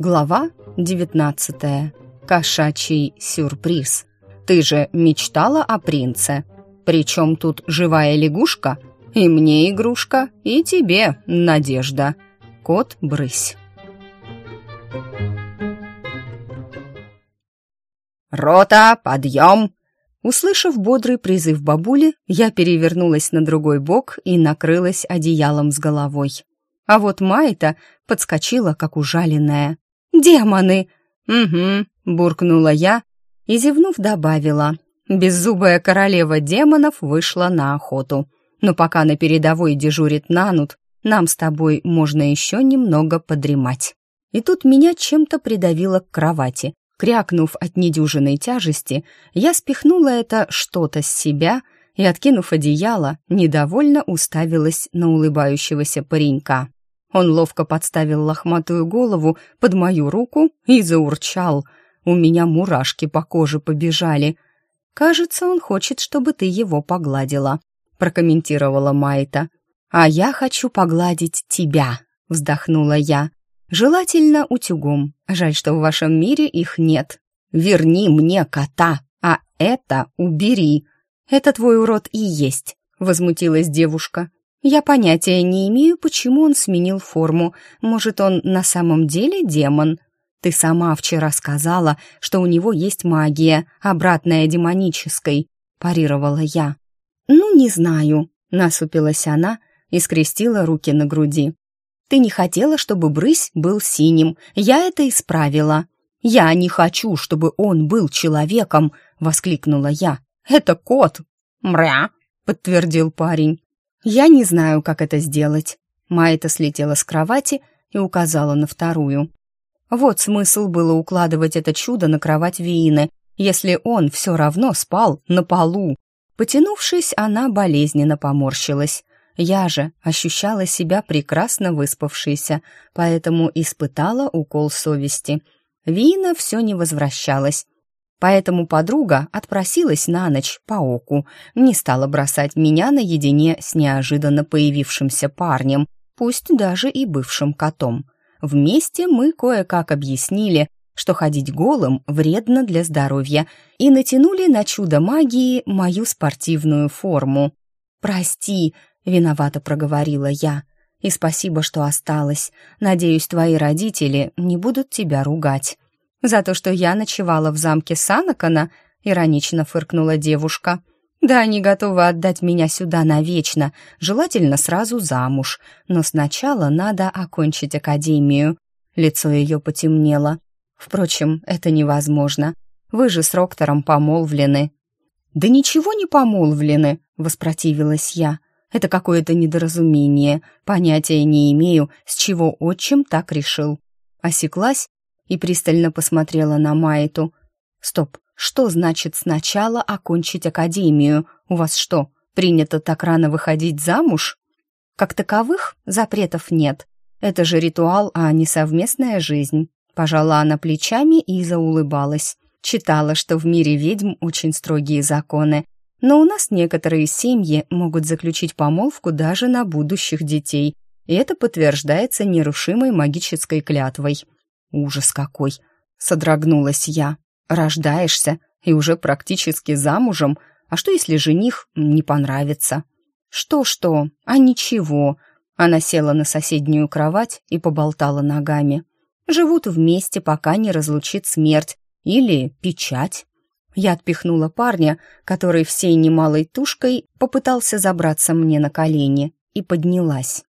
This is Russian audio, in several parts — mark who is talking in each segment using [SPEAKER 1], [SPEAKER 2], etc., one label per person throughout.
[SPEAKER 1] Глава 19. Кошачий сюрприз. Ты же мечтала о принце. Причем тут живая лягушка? И мне игрушка, и тебе надежда. Кот Брысь. «Рота, подъем!» Услышав бодрый призыв бабули, я перевернулась на другой бок и накрылась одеялом с головой. А вот Майта подскочила, как ужаленная. «Демоны!» «Угу», — буркнула я и, зевнув, добавила. Беззубая королева демонов вышла на охоту. Но пока на передовой дежурит Нанут, нам с тобой можно еще немного подремать. И тут меня чем-то придавило к кровати. Крякнув от недюжинной тяжести, я спихнула это что-то с себя и, откинув одеяло, недовольно уставилась на улыбающегося паренька. Он ловко подставил лохматую голову под мою руку и заурчал. У меня мурашки по коже побежали. «Кажется, он хочет, чтобы ты его погладила», — прокомментировала Майта. «А я хочу погладить тебя», — вздохнула я. «Желательно утюгом. Жаль, что в вашем мире их нет. Верни мне кота, а это убери. Это твой урод и есть», — возмутилась девушка. Я понятия не имею, почему он сменил форму. Может, он на самом деле демон? Ты сама вчера сказала, что у него есть магия, обратная демонической, парировала я. Ну, не знаю, насупилась она и скрестила руки на груди. Ты не хотела, чтобы брысь был синим. Я это исправила. Я не хочу, чтобы он был человеком, воскликнула я. Это кот. Мря, подтвердил парень. «Я не знаю, как это сделать». Майта слетела с кровати и указала на вторую. Вот смысл было укладывать это чудо на кровать Виины, если он все равно спал на полу. Потянувшись, она болезненно поморщилась. Я же ощущала себя прекрасно выспавшейся, поэтому испытала укол совести. Вина все не возвращалась, Поэтому подруга отпросилась на ночь по оку, не стала бросать меня наедине с неожиданно появившимся парнем, пусть даже и бывшим котом. Вместе мы кое-как объяснили, что ходить голым вредно для здоровья, и натянули на чудо магии мою спортивную форму. «Прости», — виновато проговорила я, — «и спасибо, что осталась. Надеюсь, твои родители не будут тебя ругать». «За то, что я ночевала в замке Санакана?» — иронично фыркнула девушка. «Да, они готовы отдать меня сюда навечно, желательно сразу замуж, но сначала надо окончить академию». Лицо ее потемнело. «Впрочем, это невозможно. Вы же с Роктором помолвлены». «Да ничего не помолвлены», — воспротивилась я. «Это какое-то недоразумение. Понятия не имею, с чего отчим так решил». Осеклась и пристально посмотрела на Майту. «Стоп, что значит сначала окончить академию? У вас что, принято так рано выходить замуж?» «Как таковых запретов нет. Это же ритуал, а не совместная жизнь». Пожала она плечами и заулыбалась. Читала, что в мире ведьм очень строгие законы, но у нас некоторые семьи могут заключить помолвку даже на будущих детей, и это подтверждается нерушимой магической клятвой. Ужас какой! Содрогнулась я. Рождаешься и уже практически замужем, а что если жених не понравится? Что-что, а ничего. Она села на соседнюю кровать и поболтала ногами. Живут вместе, пока не разлучит смерть или печать. Я отпихнула парня, который всей немалой тушкой попытался забраться мне на колени, и поднялась.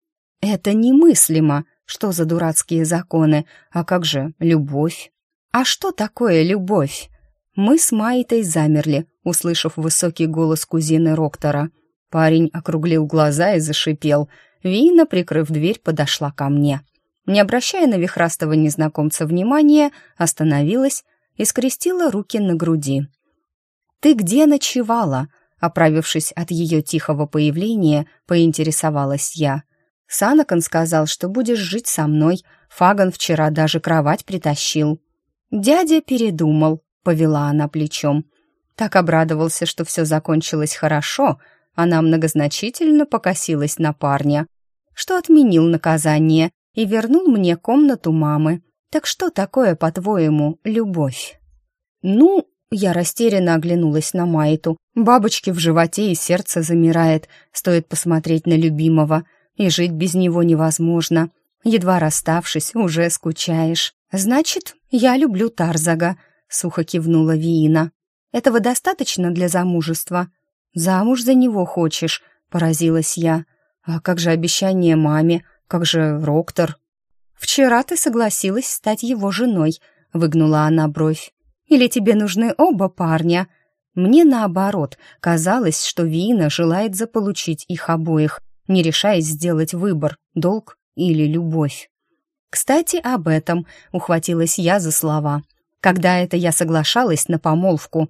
[SPEAKER 1] «Это немыслимо!» Что за дурацкие законы? А как же любовь? А что такое любовь? Мы с Майтой замерли, услышав высокий голос кузины Роктора. Парень округлил глаза и зашипел. Вина, прикрыв дверь, подошла ко мне. Не обращая на вихрастого незнакомца внимания, остановилась и скрестила руки на груди. «Ты где ночевала?» Оправившись от ее тихого появления, поинтересовалась я — Санакан сказал, что будешь жить со мной. Фаган вчера даже кровать притащил. Дядя передумал, повела она плечом. Так обрадовался, что все закончилось хорошо. Она многозначительно покосилась на парня, что отменил наказание и вернул мне комнату мамы. Так что такое, по-твоему, любовь? Ну, я растерянно оглянулась на Майту. Бабочки в животе и сердце замирает. Стоит посмотреть на любимого. И жить без него невозможно. Едва расставшись, уже скучаешь. Значит, я люблю Тарзага, сухо кивнула Виина. Этого достаточно для замужества? Замуж за него хочешь? Поразилась я. А как же обещание маме? Как же Роктор? Вчера ты согласилась стать его женой, выгнула она бровь. Или тебе нужны оба парня? Мне наоборот, казалось, что Вина желает заполучить их обоих, не решаясь сделать выбор, долг или любовь. Кстати, об этом ухватилась я за слова. Когда это я соглашалась на помолвку,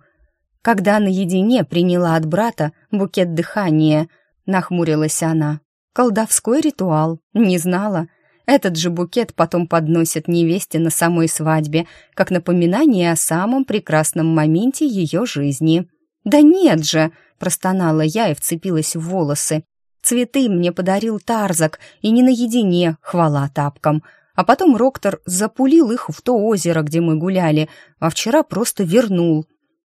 [SPEAKER 1] когда наедине приняла от брата букет дыхания, нахмурилась она. Колдовской ритуал, не знала. Этот же букет потом подносят невесте на самой свадьбе, как напоминание о самом прекрасном моменте ее жизни. «Да нет же!» — простонала я и вцепилась в волосы. «Цветы мне подарил Тарзак, и не наедине, хвала тапкам. А потом Роктор запулил их в то озеро, где мы гуляли, а вчера просто вернул.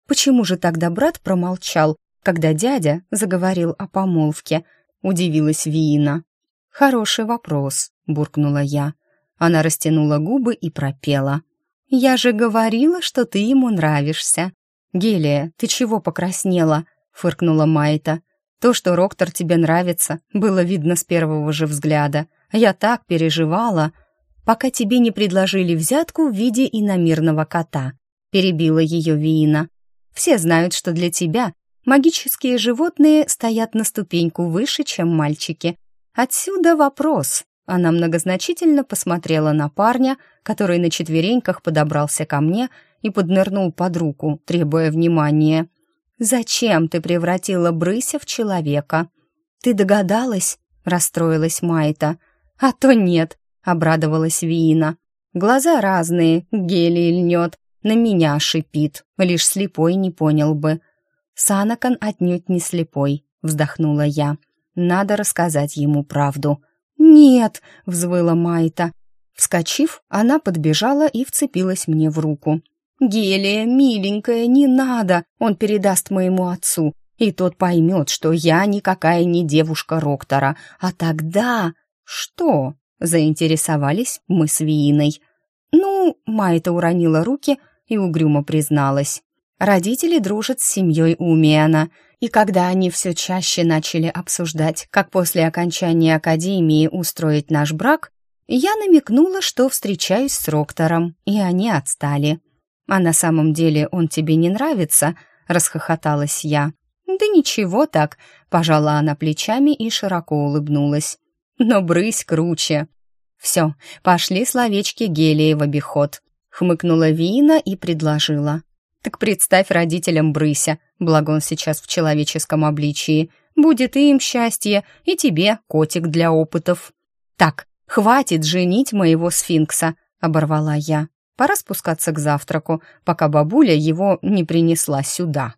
[SPEAKER 1] Почему же тогда брат промолчал, когда дядя заговорил о помолвке?» — удивилась Виина. «Хороший вопрос», — буркнула я. Она растянула губы и пропела. «Я же говорила, что ты ему нравишься». «Гелия, ты чего покраснела?» — фыркнула Майта. «То, что Роктор тебе нравится, было видно с первого же взгляда. Я так переживала, пока тебе не предложили взятку в виде иномирного кота», — перебила ее Виина. «Все знают, что для тебя магические животные стоят на ступеньку выше, чем мальчики, Отсюда вопрос. Она многозначительно посмотрела на парня, который на четвереньках подобрался ко мне и поднырнул под руку, требуя внимания. «Зачем ты превратила Брыся в человека?» «Ты догадалась?» — расстроилась Майта. «А то нет», — обрадовалась Виина. «Глаза разные, гелий льнет, на меня шипит, лишь слепой не понял бы». «Санакан отнюдь не слепой», — вздохнула я. Надо рассказать ему правду. «Нет!» — взвыла Майта. Вскочив, она подбежала и вцепилась мне в руку. «Гелия, миленькая, не надо! Он передаст моему отцу, и тот поймет, что я никакая не девушка Роктора. А тогда...» «Что?» — заинтересовались мы с Вииной. «Ну...» — Майта уронила руки и угрюмо призналась. Родители дружат с семьей Умиана, и когда они все чаще начали обсуждать, как после окончания академии устроить наш брак, я намекнула, что встречаюсь с Роктором, и они отстали. «А на самом деле он тебе не нравится?» — расхохоталась я. «Да ничего так», — пожала она плечами и широко улыбнулась. «Но брысь круче». «Все, пошли словечки гелия в обиход», — хмыкнула Вина и предложила. Так представь родителям Брыся, благо он сейчас в человеческом обличии. Будет и им счастье, и тебе котик для опытов. Так, хватит женить моего сфинкса, оборвала я. Пора спускаться к завтраку, пока бабуля его не принесла сюда.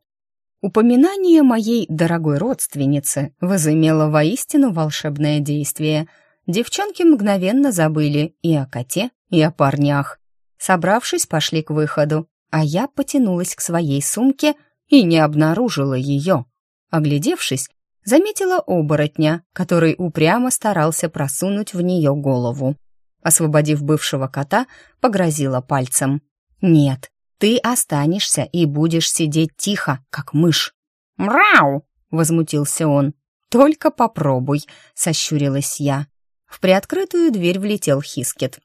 [SPEAKER 1] Упоминание моей дорогой родственницы возымело воистину волшебное действие. Девчонки мгновенно забыли и о коте, и о парнях. Собравшись, пошли к выходу а я потянулась к своей сумке и не обнаружила ее. Оглядевшись, заметила оборотня, который упрямо старался просунуть в нее голову. Освободив бывшего кота, погрозила пальцем. «Нет, ты останешься и будешь сидеть тихо, как мышь». «Мрау!» — возмутился он. «Только попробуй», — сощурилась я. В приоткрытую дверь влетел Хискет.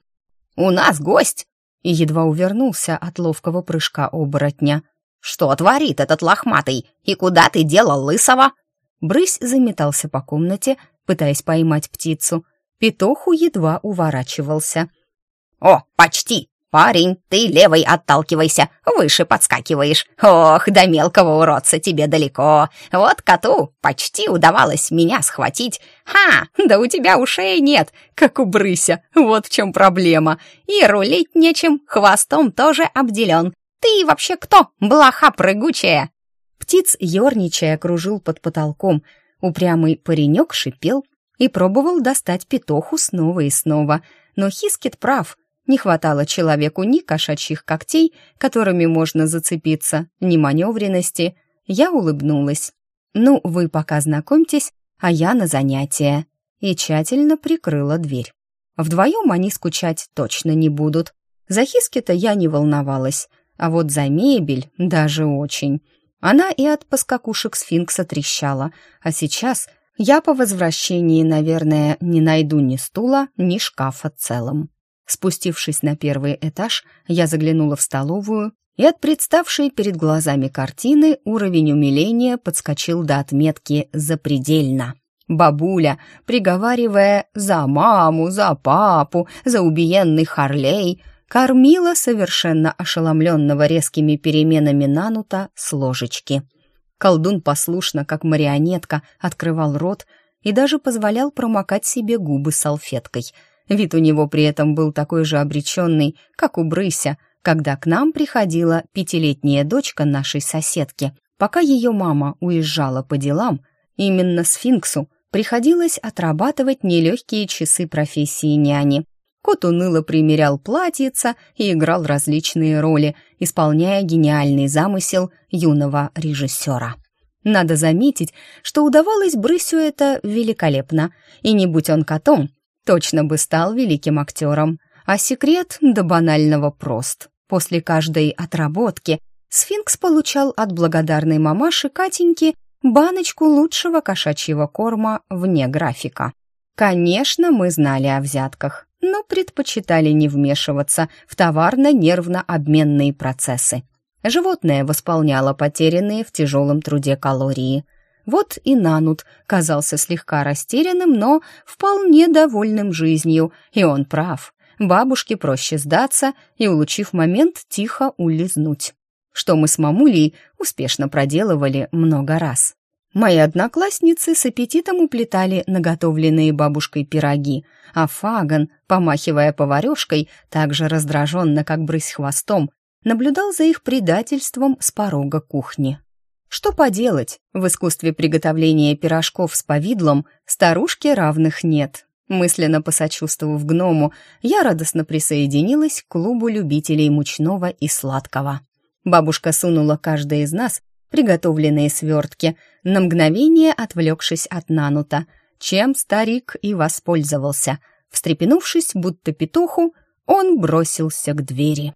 [SPEAKER 1] «У нас гость!» и едва увернулся от ловкого прыжка оборотня. «Что творит этот лохматый? И куда ты делал лысого?» Брысь заметался по комнате, пытаясь поймать птицу. Петуху едва уворачивался. «О, почти! «Парень, ты левой отталкивайся, выше подскакиваешь. Ох, до мелкого уродца тебе далеко. Вот коту почти удавалось меня схватить. Ха, да у тебя ушей нет, как у брыся. Вот в чем проблема. И рулить нечем, хвостом тоже обделен. Ты вообще кто, блоха прыгучая?» Птиц, ерничая, кружил под потолком. Упрямый паренек шипел и пробовал достать петуху снова и снова. Но Хискет прав — Не хватало человеку ни кошачьих когтей, которыми можно зацепиться, ни маневренности. Я улыбнулась. «Ну, вы пока знакомьтесь, а я на занятия». И тщательно прикрыла дверь. Вдвоем они скучать точно не будут. За Хиски-то я не волновалась, а вот за мебель даже очень. Она и от поскакушек сфинкса трещала, а сейчас я по возвращении, наверное, не найду ни стула, ни шкафа целым. Спустившись на первый этаж, я заглянула в столовую, и от представшей перед глазами картины уровень умиления подскочил до отметки «запредельно». Бабуля, приговаривая «за маму, за папу, за убиенный Харлей», кормила совершенно ошеломленного резкими переменами Нанута с ложечки. Колдун послушно, как марионетка, открывал рот и даже позволял промокать себе губы салфеткой. Вид у него при этом был такой же обреченный, как у Брыся, когда к нам приходила пятилетняя дочка нашей соседки. Пока ее мама уезжала по делам, именно сфинксу приходилось отрабатывать нелегкие часы профессии няни. Кот уныло примерял платьица и играл различные роли, исполняя гениальный замысел юного режиссера. Надо заметить, что удавалось Брысю это великолепно, и не будь он котом, точно бы стал великим актером. А секрет до банального прост. После каждой отработки сфинкс получал от благодарной мамаши Катеньки баночку лучшего кошачьего корма вне графика. Конечно, мы знали о взятках, но предпочитали не вмешиваться в товарно-нервно-обменные процессы. Животное восполняло потерянные в тяжелом труде калории. Вот и Нанут казался слегка растерянным, но вполне довольным жизнью, и он прав. Бабушке проще сдаться и, улучив момент, тихо улизнуть. Что мы с мамулей успешно проделывали много раз. Мои одноклассницы с аппетитом уплетали наготовленные бабушкой пироги, а Фаган, помахивая поварешкой, так же раздраженно, как брысь хвостом, наблюдал за их предательством с порога кухни. Что поделать, в искусстве приготовления пирожков с повидлом старушке равных нет. Мысленно посочувствовав гному, я радостно присоединилась к клубу любителей мучного и сладкого. Бабушка сунула каждой из нас приготовленные свертки, на мгновение отвлекшись от Нанута, чем старик и воспользовался. Встрепенувшись, будто петуху, он бросился к двери.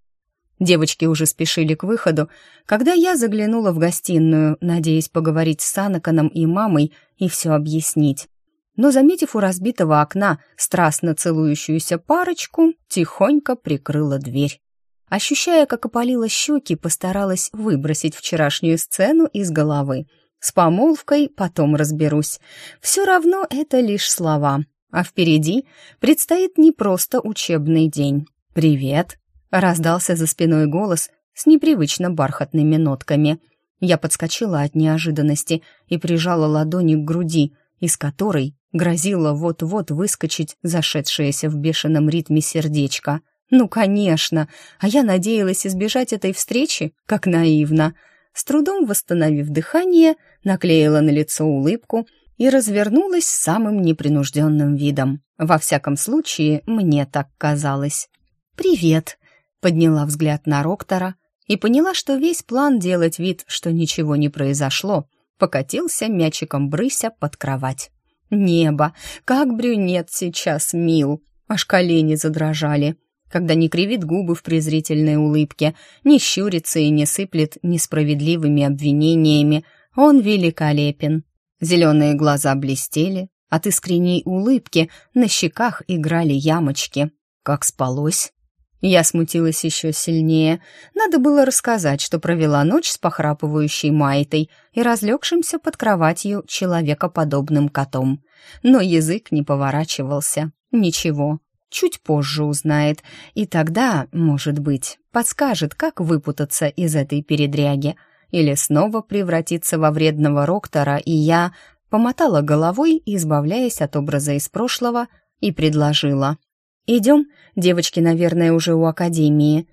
[SPEAKER 1] Девочки уже спешили к выходу, когда я заглянула в гостиную, надеясь поговорить с Санаканом и мамой и все объяснить. Но, заметив у разбитого окна страстно целующуюся парочку, тихонько прикрыла дверь. Ощущая, как опалило щеки, постаралась выбросить вчерашнюю сцену из головы. С помолвкой потом разберусь. Все равно это лишь слова. А впереди предстоит не просто учебный день. «Привет!» — раздался за спиной голос с непривычно бархатными нотками. Я подскочила от неожиданности и прижала ладони к груди, из которой грозило вот-вот выскочить зашедшееся в бешеном ритме сердечко — ну, конечно, а я надеялась избежать этой встречи, как наивно. С трудом восстановив дыхание, наклеила на лицо улыбку и развернулась с самым непринужденным видом. Во всяком случае, мне так казалось. «Привет», — подняла взгляд на Роктора и поняла, что весь план делать вид, что ничего не произошло, покатился мячиком брыся под кровать. Небо, как брюнет сейчас мил, аж колени задрожали когда не кривит губы в презрительной улыбке, не щурится и не сыплет несправедливыми обвинениями, он великолепен. Зеленые глаза блестели, от искренней улыбки на щеках играли ямочки. Как спалось? Я смутилась еще сильнее. Надо было рассказать, что провела ночь с похрапывающей Майтой и разлегшимся под кроватью человекоподобным котом. Но язык не поворачивался. Ничего, чуть позже узнает, и тогда, может быть, подскажет, как выпутаться из этой передряги, или снова превратиться во вредного Роктора, и я помотала головой, избавляясь от образа из прошлого, и предложила. «Идем, девочки, наверное, уже у академии».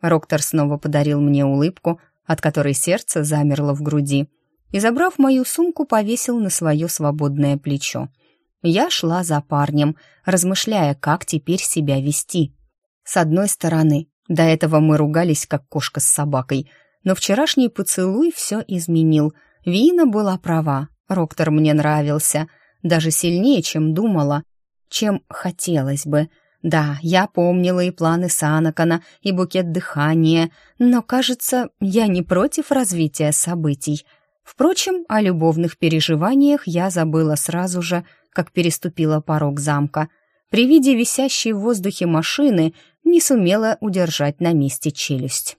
[SPEAKER 1] Роктор снова подарил мне улыбку, от которой сердце замерло в груди, и, забрав мою сумку, повесил на свое свободное плечо. Я шла за парнем, размышляя, как теперь себя вести. С одной стороны, до этого мы ругались, как кошка с собакой, но вчерашний поцелуй все изменил. Вина была права, Роктор мне нравился, даже сильнее, чем думала, чем хотелось бы. Да, я помнила и планы Санакана, и букет дыхания, но, кажется, я не против развития событий. Впрочем, о любовных переживаниях я забыла сразу же, как переступила порог замка. При виде висящей в воздухе машины не сумела удержать на месте челюсть.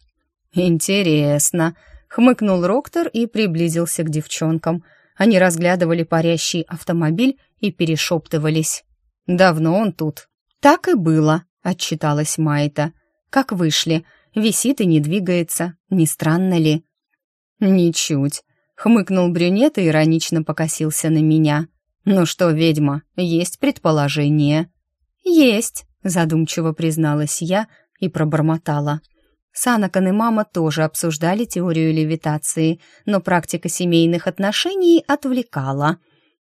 [SPEAKER 1] «Интересно», — хмыкнул Роктор и приблизился к девчонкам. Они разглядывали парящий автомобиль и перешептывались. «Давно он тут?» «Так и было», — отчиталась Майта. «Как вышли? Висит и не двигается. Не странно ли?» «Ничуть», — хмыкнул брюнет и иронично покосился на меня. «Ну что, ведьма, есть предположение?» «Есть», — задумчиво призналась я и пробормотала. Санакан и мама тоже обсуждали теорию левитации, но практика семейных отношений отвлекала.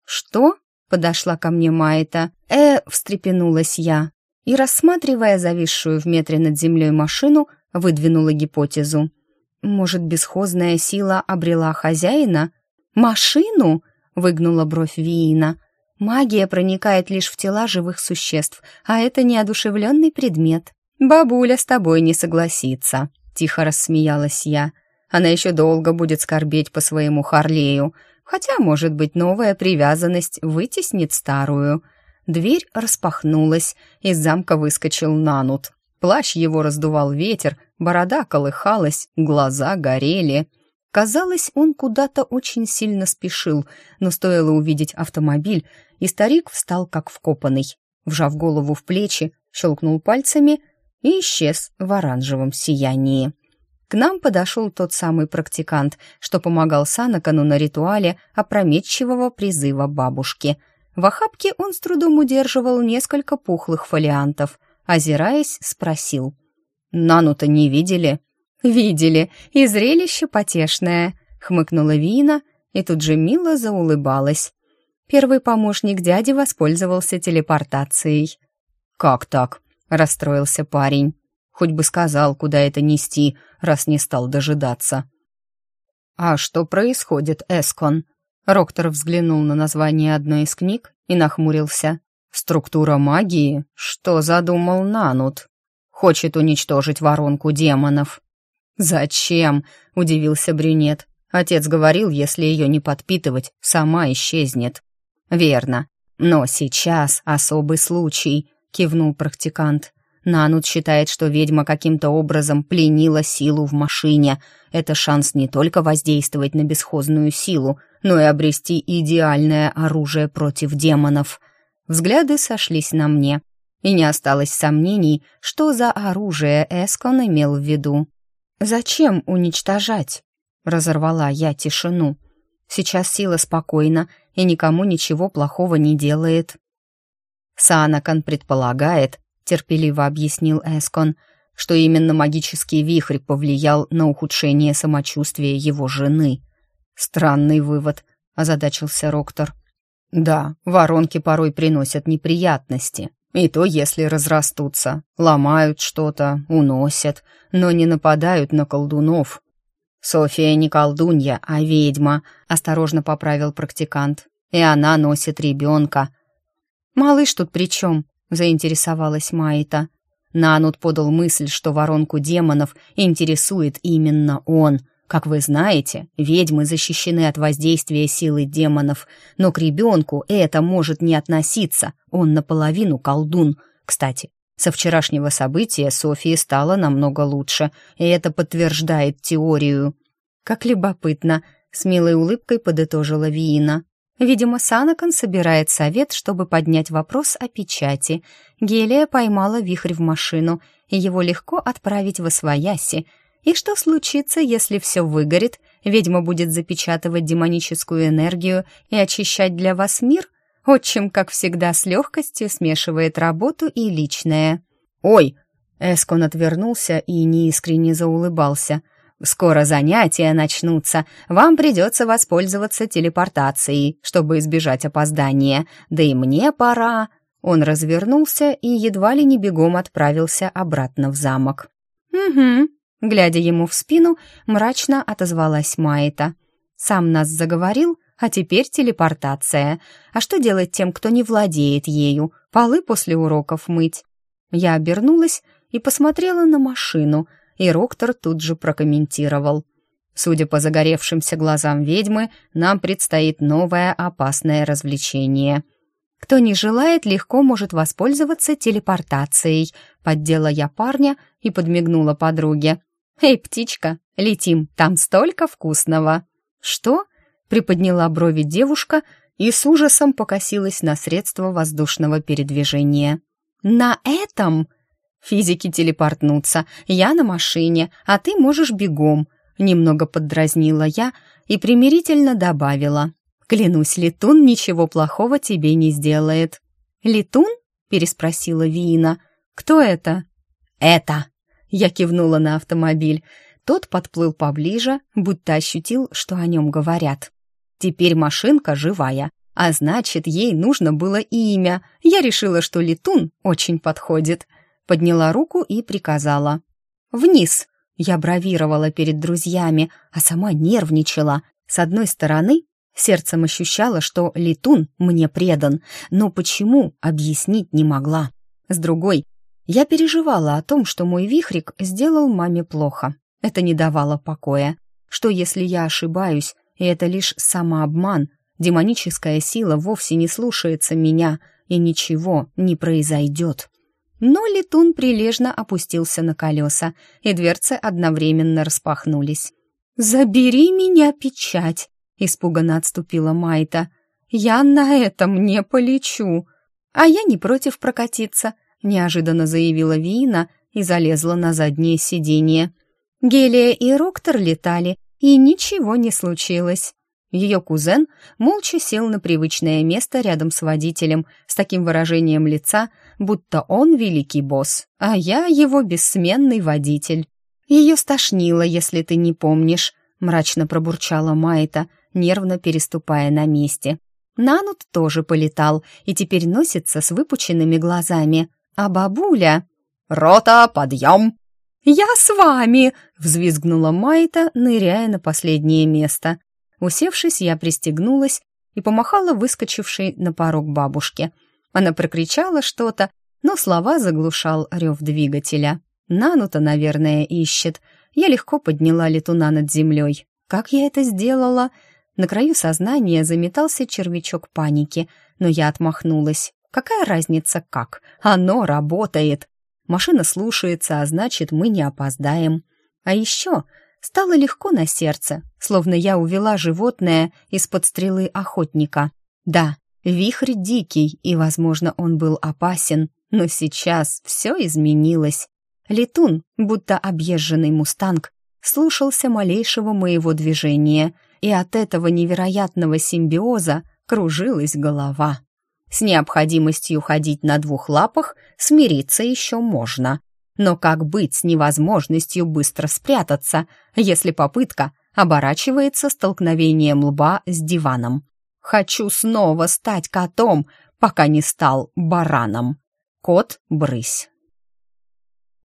[SPEAKER 1] «Что?» — подошла ко мне Майта. «Э», — встрепенулась я. И, рассматривая зависшую в метре над землей машину, выдвинула гипотезу. «Может, бесхозная сила обрела хозяина?» «Машину?» — выгнула бровь Виина. Магия проникает лишь в тела живых существ, а это неодушевленный предмет. «Бабуля с тобой не согласится», — тихо рассмеялась я. «Она еще долго будет скорбеть по своему Харлею, хотя, может быть, новая привязанность вытеснит старую». Дверь распахнулась, из замка выскочил Нанут. Плащ его раздувал ветер, борода колыхалась, глаза горели. Казалось, он куда-то очень сильно спешил, но стоило увидеть автомобиль, и старик встал как вкопанный. Вжав голову в плечи, щелкнул пальцами и исчез в оранжевом сиянии. К нам подошел тот самый практикант, что помогал Санакану на ритуале опрометчивого призыва бабушки. В охапке он с трудом удерживал несколько пухлых фолиантов. Озираясь, спросил. «Нану-то не видели?» «Видели, и зрелище потешное», — хмыкнула Вина и тут же мило заулыбалась. Первый помощник дяди воспользовался телепортацией. «Как так?» — расстроился парень. «Хоть бы сказал, куда это нести, раз не стал дожидаться». «А что происходит, Эскон?» Роктор взглянул на название одной из книг и нахмурился. «Структура магии? Что задумал Нанут? Хочет уничтожить воронку демонов». «Зачем?» — удивился брюнет. Отец говорил, если ее не подпитывать, сама исчезнет. «Верно. Но сейчас особый случай», — кивнул практикант. Нанут считает, что ведьма каким-то образом пленила силу в машине. Это шанс не только воздействовать на бесхозную силу, но и обрести идеальное оружие против демонов. Взгляды сошлись на мне, и не осталось сомнений, что за оружие Эскон имел в виду. «Зачем уничтожать?» — разорвала я тишину. «Сейчас сила спокойна и никому ничего плохого не делает». Санакан предполагает, терпеливо объяснил Эскон, что именно магический вихрь повлиял на ухудшение самочувствия его жены. Странный вывод, озадачился Роктор. Да, воронки порой приносят неприятности, и то, если разрастутся, ломают что-то, уносят, но не нападают на колдунов. София не колдунья, а ведьма, осторожно поправил практикант. И она носит ребенка. Малыш тут при чем? заинтересовалась Майта. Нанут подал мысль, что воронку демонов интересует именно он — как вы знаете, ведьмы защищены от воздействия силы демонов, но к ребенку это может не относиться, он наполовину колдун. Кстати, со вчерашнего события Софии стало намного лучше, и это подтверждает теорию. Как любопытно, с милой улыбкой подытожила Виина. Видимо, Санакан собирает совет, чтобы поднять вопрос о печати. Гелия поймала вихрь в машину, и его легко отправить в Освояси — и что случится, если все выгорит, ведьма будет запечатывать демоническую энергию и очищать для вас мир? Отчим, как всегда, с легкостью смешивает работу и личное. «Ой!» Эскон отвернулся и неискренне заулыбался. «Скоро занятия начнутся. Вам придется воспользоваться телепортацией, чтобы избежать опоздания. Да и мне пора». Он развернулся и едва ли не бегом отправился обратно в замок. «Угу», — глядя ему в спину, мрачно отозвалась Майта. «Сам нас заговорил, а теперь телепортация. А что делать тем, кто не владеет ею? Полы после уроков мыть?» Я обернулась и посмотрела на машину, и Роктор тут же прокомментировал. «Судя по загоревшимся глазам ведьмы, нам предстоит новое опасное развлечение». «Кто не желает, легко может воспользоваться телепортацией», — поддела я парня и подмигнула подруге. «Эй, птичка, летим, там столько вкусного!» «Что?» — приподняла брови девушка и с ужасом покосилась на средство воздушного передвижения. «На этом?» «Физики телепортнутся, я на машине, а ты можешь бегом», — немного поддразнила я и примирительно добавила. «Клянусь, летун ничего плохого тебе не сделает». «Летун?» — переспросила Виина. «Кто это?» «Это!» — я кивнула на автомобиль. Тот подплыл поближе, будто ощутил, что о нем говорят. «Теперь машинка живая, а значит, ей нужно было имя. Я решила, что летун очень подходит. Подняла руку и приказала. «Вниз!» Я бравировала перед друзьями, а сама нервничала. С одной стороны, сердцем ощущала, что летун мне предан, но почему, объяснить не могла. С другой, я переживала о том, что мой вихрик сделал маме плохо. Это не давало покоя. Что если я ошибаюсь, и это лишь самообман, демоническая сила вовсе не слушается меня, и ничего не произойдет. Но летун прилежно опустился на колеса, и дверцы одновременно распахнулись. «Забери меня, печать!» — испуганно отступила Майта. «Я на этом не полечу!» «А я не против прокатиться», — неожиданно заявила Вина и залезла на заднее сиденье. Гелия и Роктор летали, и ничего не случилось. Ее кузен молча сел на привычное место рядом с водителем с таким выражением лица, будто он великий босс, а я его бессменный водитель. Ее стошнило, если ты не помнишь, мрачно пробурчала Майта, нервно переступая на месте. Нанут тоже полетал и теперь носится с выпученными глазами. А бабуля... «Рота, подъем!» «Я с вами!» — взвизгнула Майта, ныряя на последнее место. Усевшись, я пристегнулась и помахала выскочившей на порог бабушке. Она прокричала что-то, но слова заглушал рев двигателя. Нану-то, наверное, ищет. Я легко подняла летуна над землей. Как я это сделала? На краю сознания заметался червячок паники, но я отмахнулась. Какая разница как? Оно работает. Машина слушается, а значит, мы не опоздаем. А еще Стало легко на сердце, словно я увела животное из-под стрелы охотника. Да, вихрь дикий, и, возможно, он был опасен, но сейчас все изменилось. Летун, будто объезженный мустанг, слушался малейшего моего движения, и от этого невероятного симбиоза кружилась голова. С необходимостью ходить на двух лапах смириться еще можно, но как быть с невозможностью быстро спрятаться, если попытка оборачивается столкновением лба с диваном? Хочу снова стать котом, пока не стал бараном. Кот-брысь.